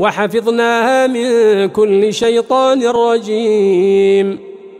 وحفظناها من كل شيطان رجيم.